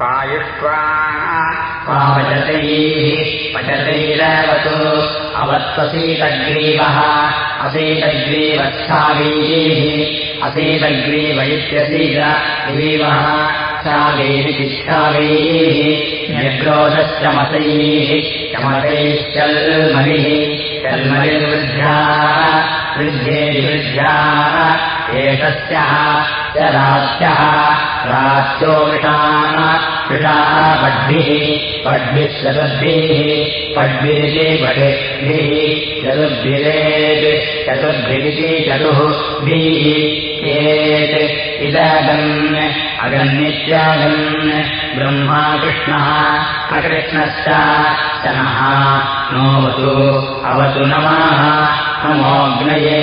पायुष्वा पचतैः पचतैरवतु। अवत्वसीतग्रीवः असीतग्रीवच्छागैः असीतग्रीव इत्यसीतग्रीवः छागैरितिच्छागैः निर्ग्रोधश्चमतैः चमतैश्चल्मलिः चल्मलिर्वृद्ध्याः वृद्धेरिवृद्ध्याः एतस्यः रात्यः रात्यो वृषाः वृषाः पड्भिः पड्भिः चतुर्भिः पड्भिरिति पठिभिः चतुर्भिरेत् चतुर्भिरिति चतुःभिः एत् इदगन् अगन्नित्यागन् ब्रह्मा कृष्णः अकृष्णश्च शनः नोऽवतु अवतु नमः नमोऽग्नये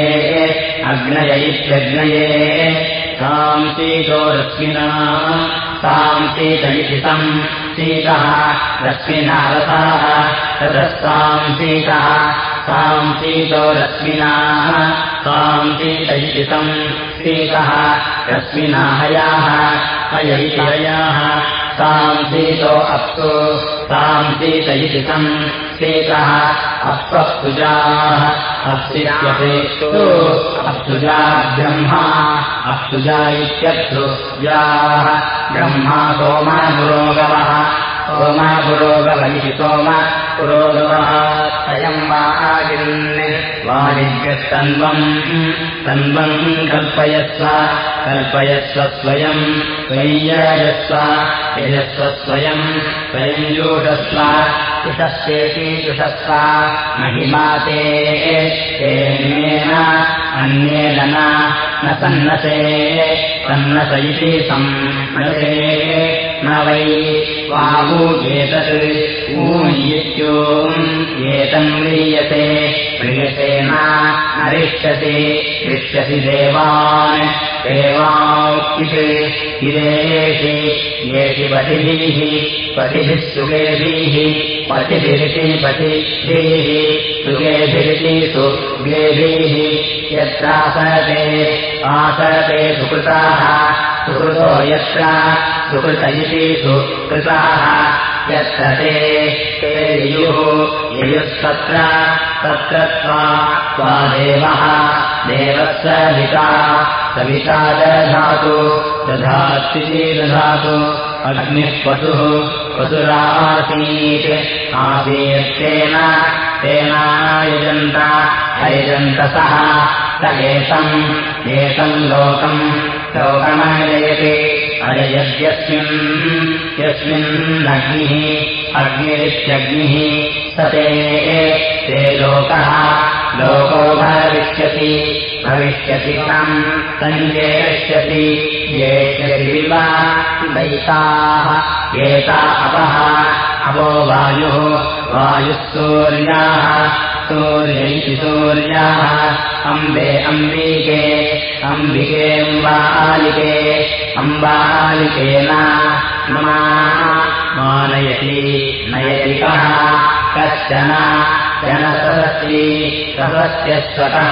अग्नय इत्यग्नये ताम् शीतो रश्मिना ताम् शीतलिखितम् शीतः रश्मिना रथाः ततस्ताम् शीतः ताम् रश्मिना ताम् शीतलिखितम् शीतः रश्मिना हयाः हयैतयाः ताम् शीतो अप्सु ताम् शीतलिखितम् शीतः अप्सुजाः अप्सित्यपेक्षु अप्सुजा ब्रह्मा अप्सुजा इत्यप्सुजाः ब्रह्मा सोमा पुरोगवः सोमा पुरोगव सोम पुरोगवः अयम् वाजिन् वाणिज्यस्तन्वम् तन्वम् कल्पयस्व कल्पयस्व स्वयम् स्वय्यजस्व यजस्व स्वयम् स्वयम् योषस्व तुषस्येति तुषस्व महिमाते तेन अन्येन न सन्नसे सन्नस इति संनसे वै वावूयेतत् ऊयित्योम् एतम् म्रियते म्रियते न रिष्यति रिष्यसि देवान्। इदेषि येषि पतिभिः पतिभिः सुगेभिः पतिभिरिति पतिभिः सुगेभिरिति सुगेभिः। यत्रासते आसते सुकृताः सुकृतो यत्र सुकृत इति सुकृताः। यत्र ते ते ययुः ययुस्तत्र तत्र त्वा देवः। देवः सविता दधातु दधात्विति दधातु। अग्निः पशुः पशुरासीत् आसीत्तेन तेनायजन्त अयजन्तसः स एतम् एतम् लोकम् लोकमजयते अजयद्यस्मिन् यस्मिन्नग्निः अग्निरित्यग्निः स ते ते लोकः। लोको भविष्यति भविष्यति तम् सञ्जेष्यति। येष्यति वा वैताः एता अपः अवो वायुः वायुः सूर्याः सूर्यैति सूर्याः अम्बे अम्बिके अम्बिकेऽम्बालिके अम्बालिकेन नमा। मानयति नयति कः? कश्चन जन सहस्री सहस्यस्वतः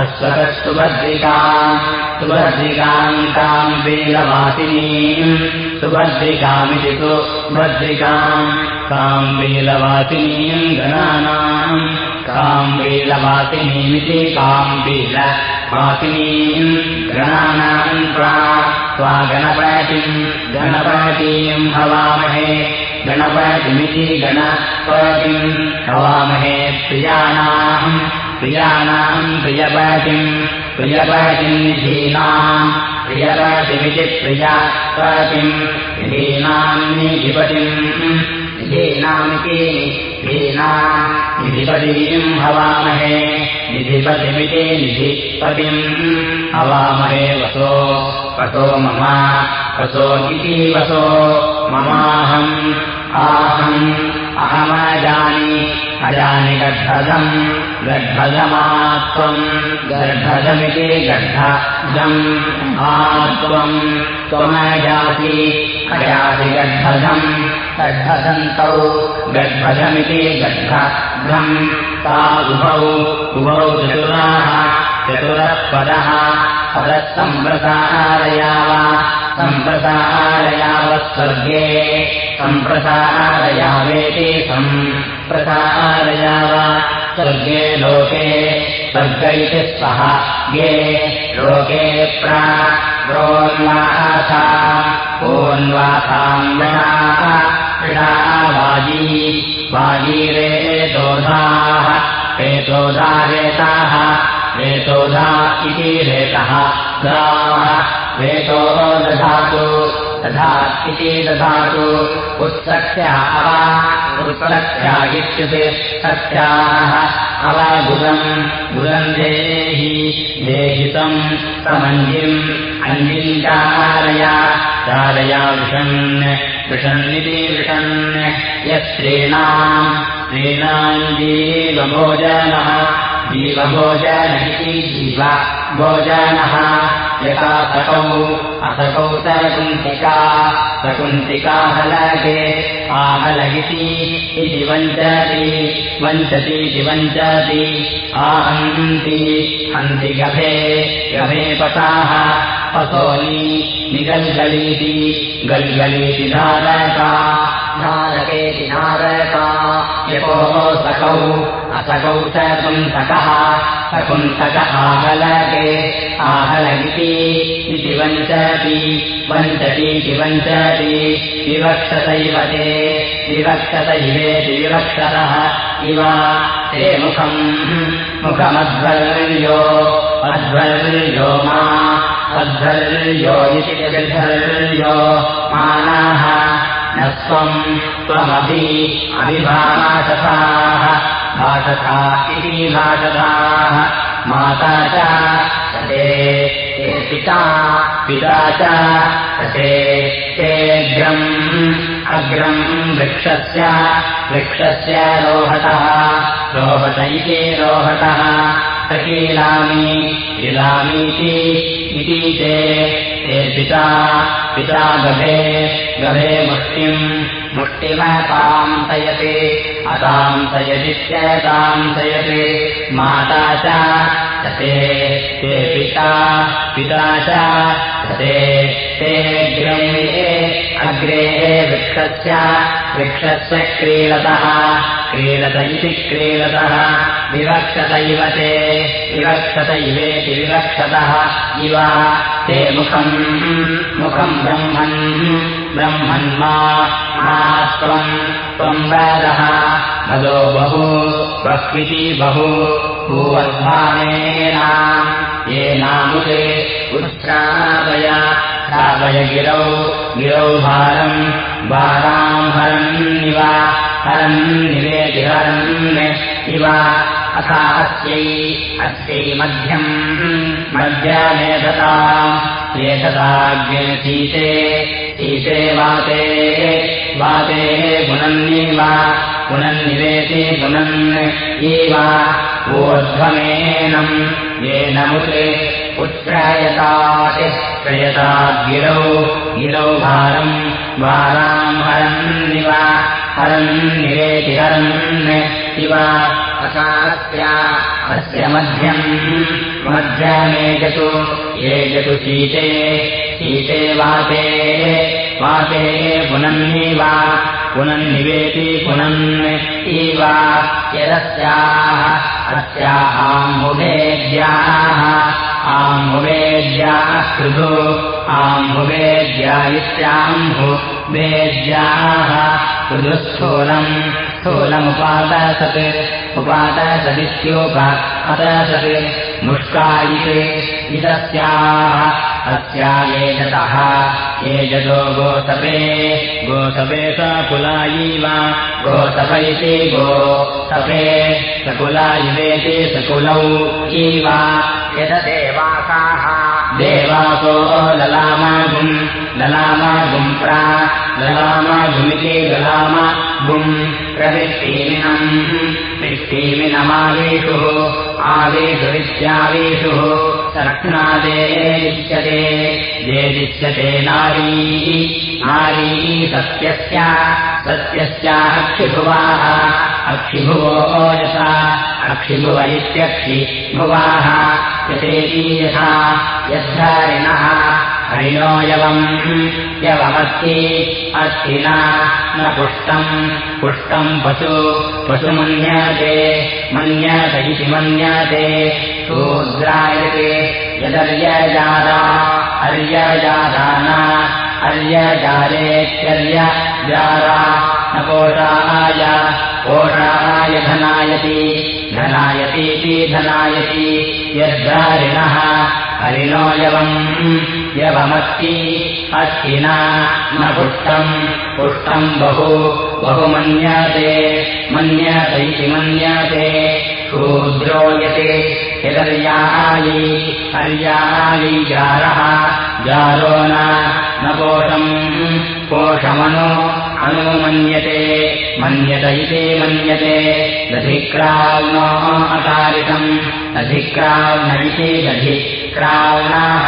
अश्वतः सुभद्रिकाम् सुभद्रिकाम् ताम् वीलवासिनीम्। सुभद्रिकामिति तु भद्रिकाम् ताम् वीलवासिनीम् गणानाम् ताम् वीलवासिनीमिति ताम् वीलवासिनीम् गणानाम् त्वा गणपतिम् हवामहे गणपतिमिति गणपतिम् हवामहे प्रियाणाम् प्रियाणाम् प्रियपतिम् प्रियपतिम् निधीनाम् प्रियपतिमिति प्रियापतिम् निधीनाम् निधिपतिम् निधीनामिति निधीनाम् निधिपतीम् हवामहे निधिपतिमिति निधिपतिम् हवामहे वसो वसो मम वसो इति वसो ममाहम् आहम् अहमजानि अजानि गड्भदम् गड्भदमात्वम् गर्भदमिति गड्भदम् आत्वम् त्वमजासि अजासि गड्भदम् गड्भदन्तौ गड्भदमिति गड्भद्रम् ता उभौ उभौ चतुराः। चतुरः पदः पदः सम्प्रसारयाव सम्प्रसारयावत्स्वर्गे सम्प्रसारयावेति सम्प्रसारयाव। स्वर्गे लोके। स्वर्ग स्वः गे लोके प्रोन्वासा ओन्वासाङ्गणाः वाजी वाजीरेतोधाः रेतोधा रेताः रेतोधा इति रेतः रेतो दधातु तथा इति दधातु उत्सख्याः उत्सख्या इत्युक्ते सख्याः अवागुलम् गुलम् देहि देहितम् समञ्जिम् अञ्जिम् चारया विषन् विषन्निति विषन्। यस्त्रीणाम् स्त्रीणाम् जीवभोजनः जीवभोजन इति जीव भोजनः सकौ असकौ सकुन्तिका सकुन्तिका हलके आहलगिति इति वञ्चति वञ्चतीति वञ्चति आहन्ति हन्ति गभे गभे पताः निगल्गलीति गल्गलीति धारका धारकेति धारका यतोः सकौ असकौ च कुन्तकः सकुन्तक आहलके आहलगिति इति वञ्चति वञ्चतीति वञ्चति विवक्षतैव ते विवक्षत इवेति विवक्षतः इव ते मुखम् मुखमध्वर्यो अध्वर्यो मा अध्वर्यो इति मानाः न स्वम् त्वमभि अभिभाषसाः भाषसा इति भाषसाः माता च ते पिता पिता च ते तेऽग्रम् अग्रम् वृक्षस्य वृक्षस्य रोहतः रोहत इति रोहतः सकीलामि लीलामीति इति ते ते पिता पिता गभे गभे मुष्टिम् मुष्टिमतांसयति अतांसयति चेतांसयति माता च ते ते पिता पिता च ते ते ग्रे अग्रे वृक्षस्य वृक्षस्य क्रीडतः क्रीडत इति क्रीडतः विवक्षत इव ते विवक्षत इवेति विवक्षतः इव ते मुखम् मुखम् ब्रह्मन् ब्रह्मन्मा त्वम् त्वम् वेदः। भदो बहु बह्विति बहु भूवर्धानेन येनामुते उत्श्रावय श्रावय गिरौ गिरौ भारम् भाराम् हरन्निव हरन्निवेति हरन् इव अथा अस्यै अस्यै मध्यम् मध्यमेधता एतदाग्ने सीते वाते वाते पुनन्निव पुनन्निवेति पुनन् एव ऊर्ध्वमेनम् येनमुते उत्प्रयतात् प्रयता गिरौ गिरौ भारम् वाराम् हरन्निव हरन्निवेति हरन् इव असास्या अस्य मध्यम् मध्यमेजतु एजतु शीते शीते वाते वाते पुनन्निव पुनन्निवेति पुनन् इव यदस्याः अस्याहाम्बुभेद्याः आम्बुवेद्याः कृधु आम्बुवेद्या इत्याम्भुवेद्याः कृदुस्थूलम् स्थूलमुपादसत् उपादसदित्योप अदसत् मुष्कायिते इदस्याः अस्या एजतः एजतो गोसपे गोसपे सकुलायीव गोसप इति गोसपे सकुलायिवेति सकुलौ इव यददेवासाः देवासो ललामागुम् ललामागुम् प्रा ललामागुमिति ललामगुम् प्रविष्टीमिनम् विष्टीमिनमावेषुः आवेषुरित्यावेषुः रत्नादेदिश्यते देदिश्यते नारी नारी सत्यस्य सत्यस्याक्षिभुवाः अक्षिभुवो यथा अक्षिभुव इत्यक्षिभुवाः यतेति यथा यद्धारिणः हरिणो यवम्। यवमस्ति अस्तिना न पुष्टम्। पुष्टम् पशु पशुमन्यते मन्यत इति मन्यते। शूद्रायते यदर्यजाता अर्यजादाना अर्यजालेत्यर्यजारा न कोषाय कोषाय धनायति धनायतीति धनायति यद्धारिणः हरिणो यवम् यवमस्ति अस्तिना न पुष्टम् पुष्टम् बहु बहु मन्यते इति मन्यते। शूद्रो यते यदर्यायी अर्यायी जारः जारो न कोशम् कोशमनु अनुमन्यते मन्यत इति मन्यते। दधिक्राव्नो अकारितम् दधिक्राव्न इति दधिक्राव्णाः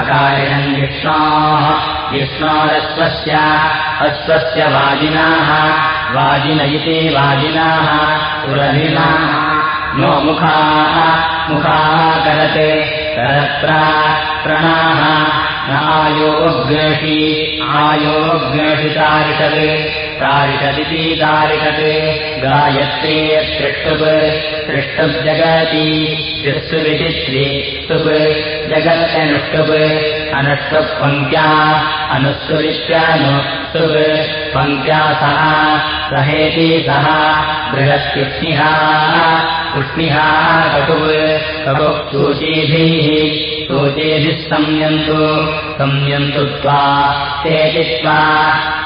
अकारिणम् विष्णोः विष्णोरश्वस्य अश्वस्य वाजिनाः वाजिन इति वाजिनाः सुरभिनाः नो मुखाः मुखाः करते करत्रा प्रणाः आयोग्रेषि तारिषत् तारिषदिति तारिषत् गायत्रे त्रिष्टुप् त्रिष्टुब्जगति त्रिष्टुविचित्रि स्तुप् जगत्यनुष्टुप् अनुष्टुप् पङ्क्त्या सह सहेति सह बृहत्युष्णिहा उष्णिहा कटुप् कटुः सूचीभिः सूचेभिः संयन्तु संयन्तु त्वा ते चित्वा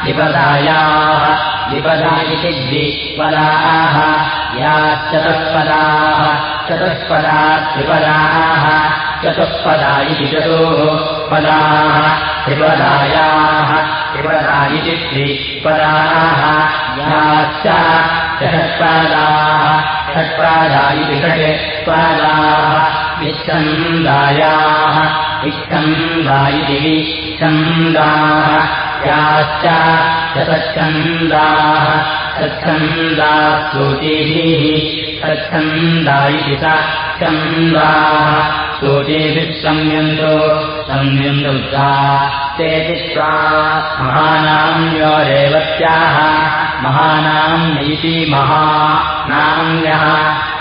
विपदायाः विपदा इति द्विपदाः याश्चतुष्पदाः चतुष्पदा त्रिपदाः चतुष्पदा इति चतुः पदाः त्रिपदायाः त्रिपदा इति त्रिपदाः याश्च षट्पदाः षट्पदा इति षट्पदाः विच्छन्दायाः विच्छन्दा इति विच्छन्दाः याश्च शतच्छन्दाः सच्छन्दाः सूचिभिः सच्छन्दा इति स छन्दाः। सूचिभिः संयन्तो संयन्तुता ते चित्वा महानाम् यो रेवत्याः महानाम् इति महानाम्यः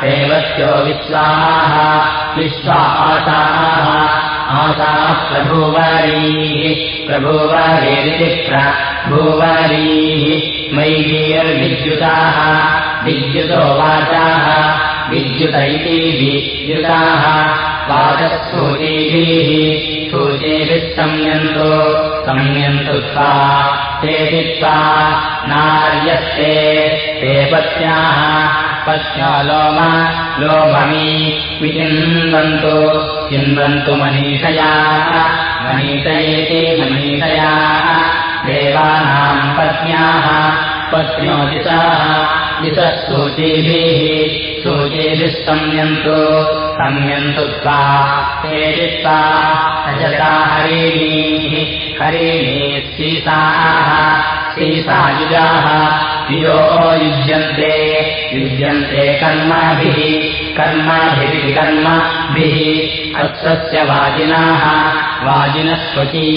रेवत्यो विश्वाः विश्वासाः आसाः प्रभुवरीः प्रभुवरेरिति प्रभुवरीः मैवीर्विद्युताः विद्युतो वाचाः विद्युत इति विद्युताः वाचसूचीभिः सूचीभिः संयन्तो संयन्तु सा ते चित्वा नार्यस्ते ते पत्न्याः पत्न्यो लोम लोममी विचिन्वन्तु चिन्वन्तु मनीषया। मनीषयेति मनीषया। देवानाम् पत्न्याः पत्न्यो दिशाः दिशः सूचीभिः सूचीभिः संयन्तु संयन्तु त्वा ते चित्वा रजता हरिणीः हरिणीः सीताः सीतायुजाः यो युज्यन्ते युज्यन्ते कर्मभिः कर्मभिरिति कर्मभिः। अश्वस्य वाजिनाः वाजिनः स्वची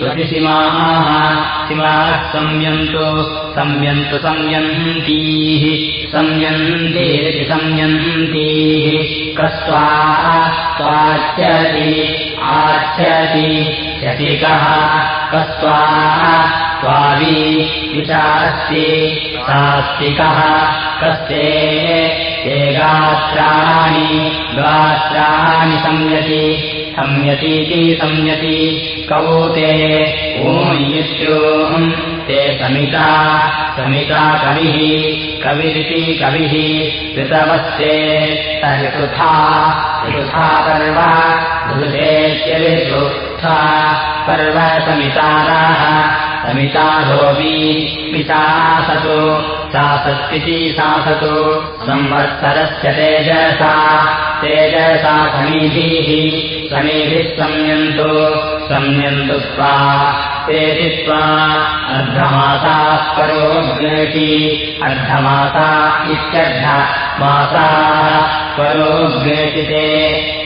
त्वतिसीमाः सीमाः संयन्तु संयन्तु संयन्तीः। संयन्तेरिति संयन्तीः। कस्त्वा त्वाच्यति आच्यति शतिकः कस्त्वा त्वावि विचास्ति सास्तिकः कस्ते? ते गात्राणि गात्राणि संयति संयतीति संयति कौते ऊयित्योम् ते समिता समिता कविः कविरिति कविः ऋतवस्ते तऋथा ऋथा पर्व पर्वसमिताराः समितारोपी पितासतु सासत्पिति सासतु संवत्सरस्य तेजसा तेजसा समीभिः समीभिः संयन्तु संयन्तु त्वा ते चित्वा अर्धमासाः परोग्नेषि अर्धमासा इत्यर्धमासाः परोग्नेषिते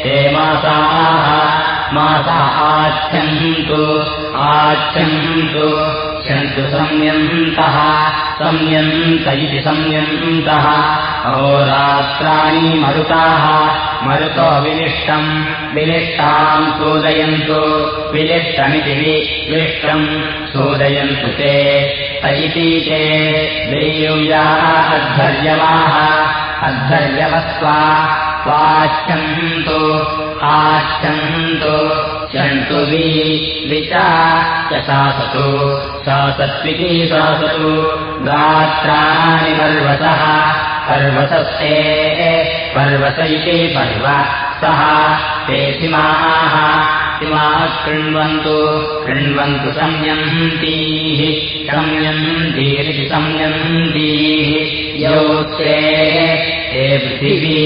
ते मासाः मासा आच्छन्तु आच्छन्तु क्षन्तु संयन्तः संयन्त इति संयन्तः। अहोरात्राणि मरुताः मरुतो विनिष्टम् विनिष्टाम् सूदयन्तु विनिष्टमिति विलिष्टम् सूदयन्तु ते। ते देयूयाः अद्धर्यवाः अद्धर्यवस्त्वा स्वाच्छन्तु आच्छन्तु चन्तु वि विचा च शासतु शासत्विकी शासतु गात्राणि पर्वतः पर्वतस्ते पर्वत इति पर्व सः ते सिमाः कृण्वन्तु कृण्वन्तु संयन्तीः संयन्तीरिति संयन्तीः यौ ते हे पृथिवी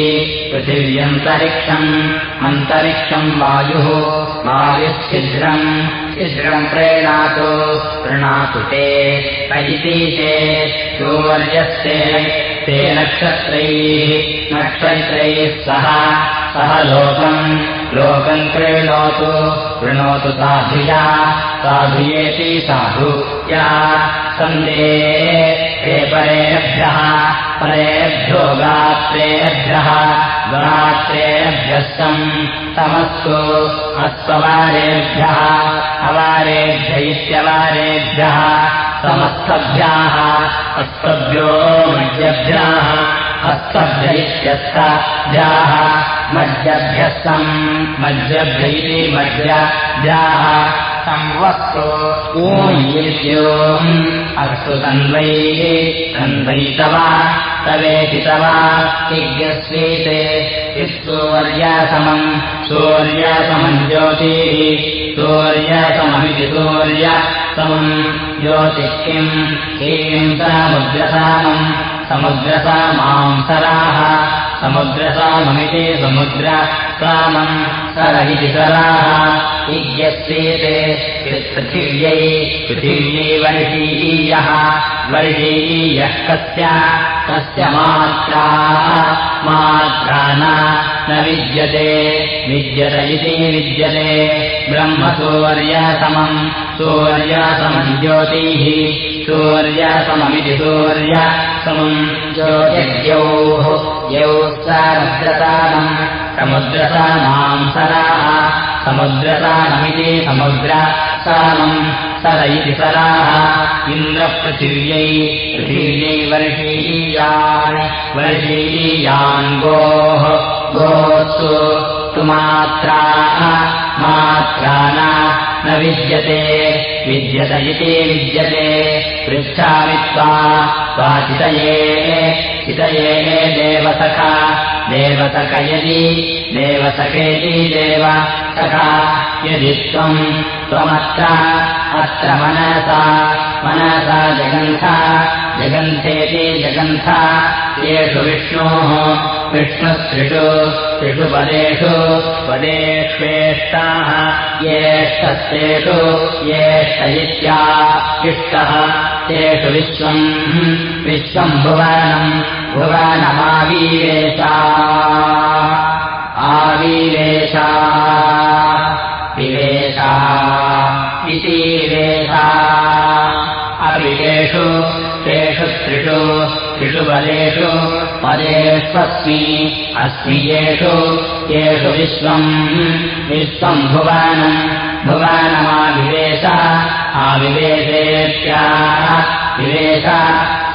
पृथिव्यन्तरिक्षम् अन्तरिक्षम् वायुः वायुच्छिद्रम् छिद्रम् प्रेणातु प्रणातु ते पैति ते सूर्यस्ते ते नक्षत्रैः नक्षत्रैः सह सह लोकम् लोकम् क्रीणोतु कृणोतु साधुया साधुयेति साधु या सन्धे हे परेभ्यः परेभ्यो गात्रेभ्यः गात्रेभ्यस्तम् अस्त्ववारेभ्यः अवारेभ्य इत्यवारेभ्यः समस्तभ्याः अस्तभ्यो मध्यभ्याः हस्तभ्य इत्यस्तभ्याः मध्यभ्यस्तम् मध्यभ्य इति मध्यभ्याः संवस्तु ऊयित्यो अस्तु तन्वैः तन्वैतवा तवेति तव यज्ञस्वीते। सूर्यासमम् सूर्यासमम् ज्योतिः सूर्यासममिति सूर्यसमम् ज्योतिः किम्? किम् समुद्रसामम् समुद्रसामांसराः समुद्रसाममिति समुद्रसामम् सर इति सराः। यज्ञस्वीते पृथिव्यै पृथिव्यै वर्षीयः वर्षीयः कस्य? तस्य मात्रा? मात्रा न विद्यते। विद्यत इति विद्यते। ब्रह्मसूर्यसमम् सूर्यसमम् ज्योतिः सूर्यसममिति सूर्यसमम् ज्योतिर्यौः यौः समुद्रतानम् समुद्रसामांसराः समुद्रतानमिति समुद्रसामम् सर इति सराः इन्द्रपृथिव्यै पृथिव्यै वर्षीयान् वर्षीयान् गोः गोस्तु तु मात्राः न विद्यते विद्यत इति विद्यते। पृच्छामि त्वा चितये चितये देवसखा। देवसख यदि देवसखेति देव सखा। यदि त्वम् त्वमत्र अत्र मनसा मनसा जगन्था जगन्थेति जगन्था। येषु विष्णोः विष्णुस्त्रिषु त्रिषु पदेषु पदेष्वेष्टाः येष्टेषु येष्ट इत्या इष्टः तेषु विश्वम् विश्वम् भुवनम् भुवनमावीरेशा आवीरेशा विवेशा इति वेशा अविवेषु तेषु त्रिषु त्रिषु पदेषु पदेष्वस्मि अस्मि येषु येषु विश्वम्। विश्वम् भुवनम्। भुवनमाविवेश। आविवेशेत्या विवेश।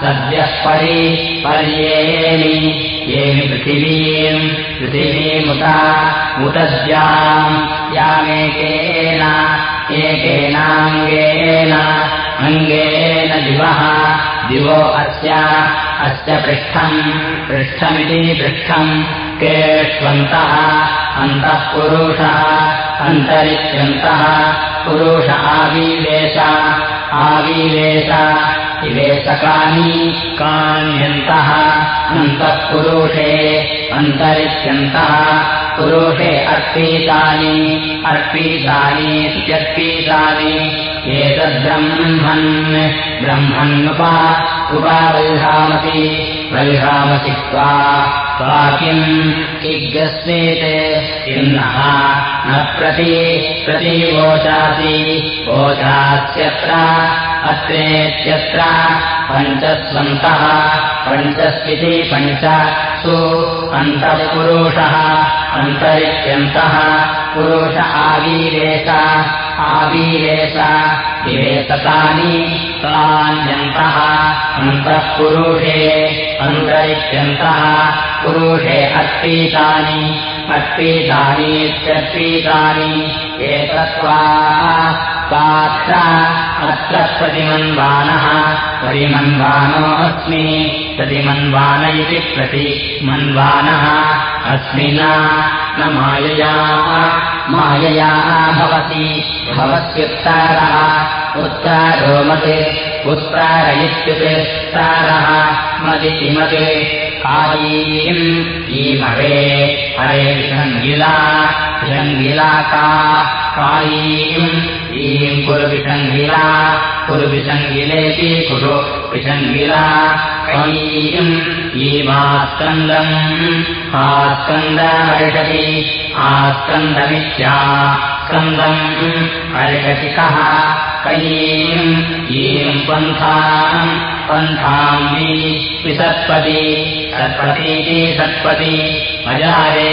सद्यः परि पर्येमि येमि पृथिवीम्। पृथिवीमुता उतद्याम् यामेकेन एकेनाङ्गेन अङ्गेन दिवः दिवो अस्य अस्य पृष्ठम् पृष्ठमिति पृष्ठम् केष्वन्तः अन्तः पुरुषः अन्तरित्यन्तः पुरुष आवीवेश आवीवेश कान्यन्तः अन्तः पुरुषे अन्तरित्यन्तः पुरुषे अर्पीतानि अर्पीतानीत्यर्पीतानि एतद्ब्रह्मन् ब्रह्मन्नुपा उपबल्हामसि बल्हामसि त्वा त्वा किम् किग्रस्मेते किन्नः न प्रति प्रतिवोचासि वोचास्यत्र अत्रेत्यत्र पञ्चस्वन्तः पञ्चस्विति पञ्च सु अन्तःपुरुषः अन्तरित्यन्तः पुरुष आवीरेश आवीरेश इवेततानि तान्यन्तः अन्तः पुरुषे अन्तरित्यन्तः पुरुषे अत्पीतानि अत्पीतानीत्यत्पीतानि एतत्त्वा पात्र अत्र प्रतिमन्वानः। परिमन्वानोऽस्मि प्रतिमन्वान इति प्रतिमन्वानः अस्मिना न मायया मायया भवति। भवत्युत्तारः। उत्तारो मते उत्तार इत्युत्तारः मदिति मते कायीम् ईमवे हरे विषङ्गिला विषङ्गिला का कायीम् ईम् कुरु विषङ्गिलेति कुरु विषङ्गिला कयीम् ईमास्कन्दम् आस्कन्दमर्षति आस्कन्दमित्या स्कन्दम् अर्षति कः पन्थाम् पन्थाम् वि विसत्पति सत्पतीति सत्पति अजारे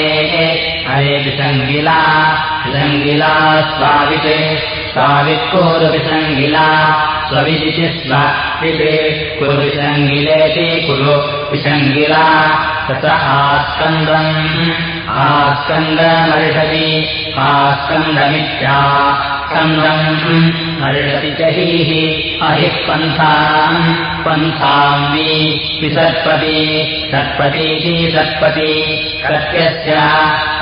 हरे विसङ्गिला विसङ्गिला स्वावित् स्वावित्कुरुविसङ्गिला स्वविदिति स्वावित् कुरु विसङ्गिला तत आस्कन्दम् आस्कन्दमर्षति आस्कन्दमित्या स्कन्दम् हर्षति च हि अहिः पन्थाम् पन्थाम् वि विसत्पति सत्पतीति सत्पति कत्यस्य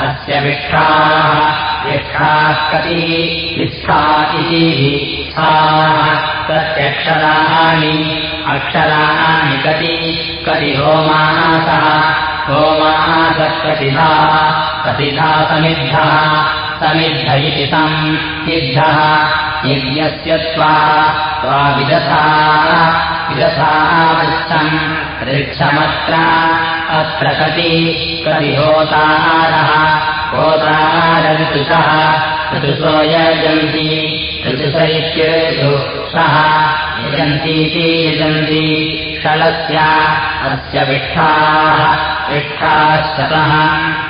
अस्य विष्ठाः विष्ठाः कति विष्ठा इति विष्ठाः कत्यक्षराणि अक्षराणि कति कति होमासः होमासः कतिधा कतिधा समिद्धः सम् सिद्धः। यज्ञस्य त्वा विदथा वृक्षम् वृक्षमत्र अत्र कति कति होतारः होतारऋतुषः ऋतुषो यजन्ति ऋतुष इत्येषुषः। यजन्तीति यजन्ति षलस्य अस्य विष्ठाः शतः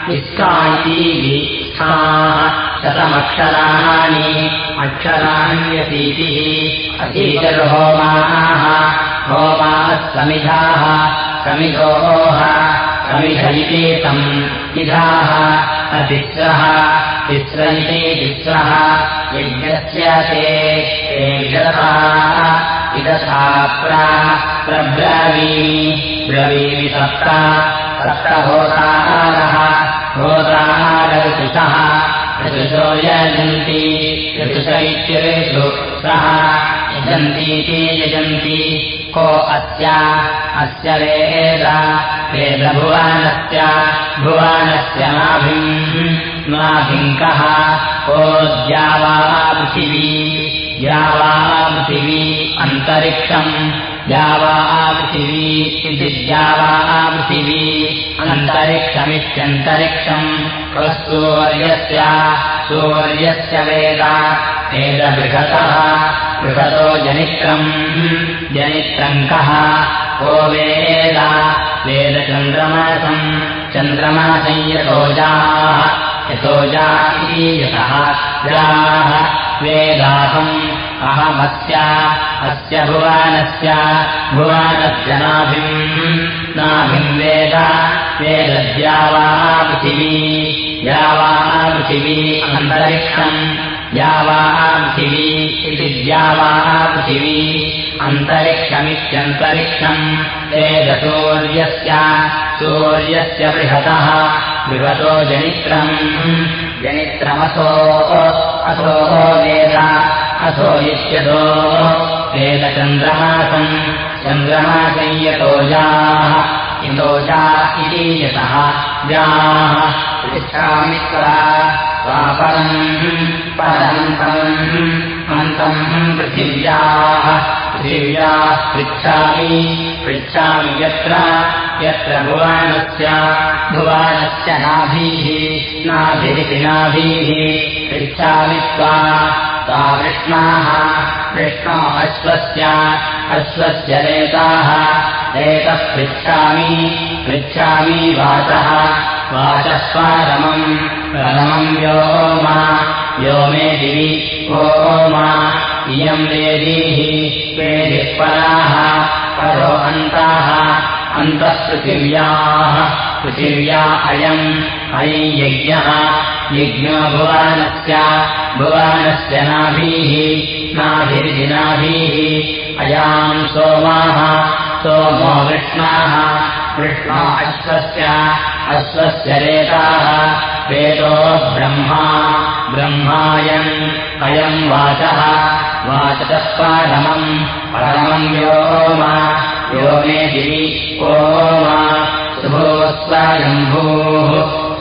विष्ठा इति विष्ठाः शतमक्षराणि अक्षराण्यतीतिः अतीतिर्होमाः होमाः समिधाः समिधोः समिध इति तम् विधाः अतिस्रः तिस्र इति तिस्रः यज्ञस्य ते ते विदधाः विदधा प्रब्रवीमि ब्रवीमि सप्त सप्तहोतारः होतारऋतुषः ऋतुषो यजन्ति। इत्येषु सः यजन्तीति यजन्ति को अस्य? अस्य वेद। वेदभुवानस्य भुवानस्य। नाभिम्। नाभिङ्कः को? द्यावा पृथिवी? द्यावा पृथिवी? अन्तरिक्षम् पृथिवी इति द्यावा पृथिवी अन्तरिक्षमित्यन्तरिक्षम् कस्तूर्यस्य सूर्यस्य वेद वेदबृहतः बृहतो जनित्रम् जनित्रङ्कः को वेद वेदचन्द्रमासम् चन्द्रमासम् यतोजाः यतोजा इति यतः जाः वेदाहम् अहमस्य अस्य भुवानस्य भुवानस्य नाभिम् नाभिम् वेद वेदद्यावा पृथिवी द्यावा पृथिवी अन्तरिक्षम् द्यावा पृथिवी इति द्यावा पृथिवी अन्तरिक्षमित्यन्तरिक्षम् वेदसूर्यस्य सूर्यस्य बृहतः बृहतो जनित्रम् जनित्रमसो असो वेद असो इत्यतो वेदचन्द्रमासम् चन्द्रमासम् यतोजाः इति यतः जाः। पृच्छामित्रा स्वापरम् परन्तम् अन्तम् पृथिव्याः। पृथिव्याः पृच्छामि पृच्छामि यत्र यत्र भुवानस्य भुवानस्य नाभीः नाभिरिति नाभीः पृच्छामि त्वा सा कृष्णाः कृष्णो अश्वस्य अश्वस्य रेताः रेतः पृच्छामि पृच्छामि वाचः वाचः परमम् परमम् व्योमा व्योमे दिवि मा इयम् वेदीः वेदिः पराः परो अन्ताः अन्तः पृथिव्याः पृथिव्या अयम् अयम् यज्ञः यज्ञो भुवानस्य भुवानस्य नाभीः नाभिर्जिनाभीः अयाम् सोमाः सोमो कृष्णाः कृष्णो अश्वस्य अश्वस्य रेताः वेदो ब्रह्मा ब्रह्मायम् अयम् वाचः वाचतः परमम् परमम् व्योम व्योमे दिवि ओम सुभोस्वयम्भूः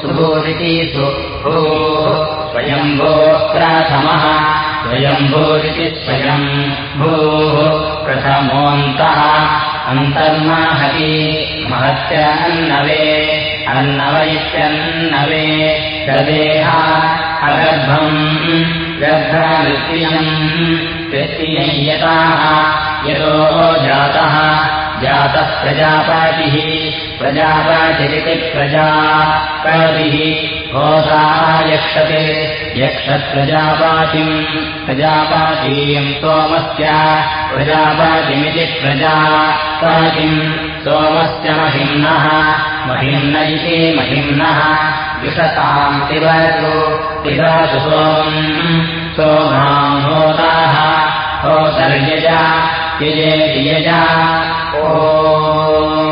सुभूरिति सुभूः स्वयम्भो प्रथमः स्वयम्भूरिति स्वयम् भूः प्रथमोऽन्तः अन्तर्माहति महत्यन्नवे अन्नव इत्यन्नवे गदेहा अगर्भम् गर्भमृत्यम् व्यक्तियताः यतो जातः जातः प्रजापातिः। प्रजापातिरिति प्रजापातिः। होता यक्षते यक्षप्रजापातिम् प्रजापातीयम् सोमस्य। प्रजापातिमिति प्रजापातिम्। सोमस्य महिम्नः। महिम्न इति महिम्नः। विशताम् पिबतु। पिबतु सोमम्। सोमाम् होताः। होतर्यजा। यजेति यजा حقا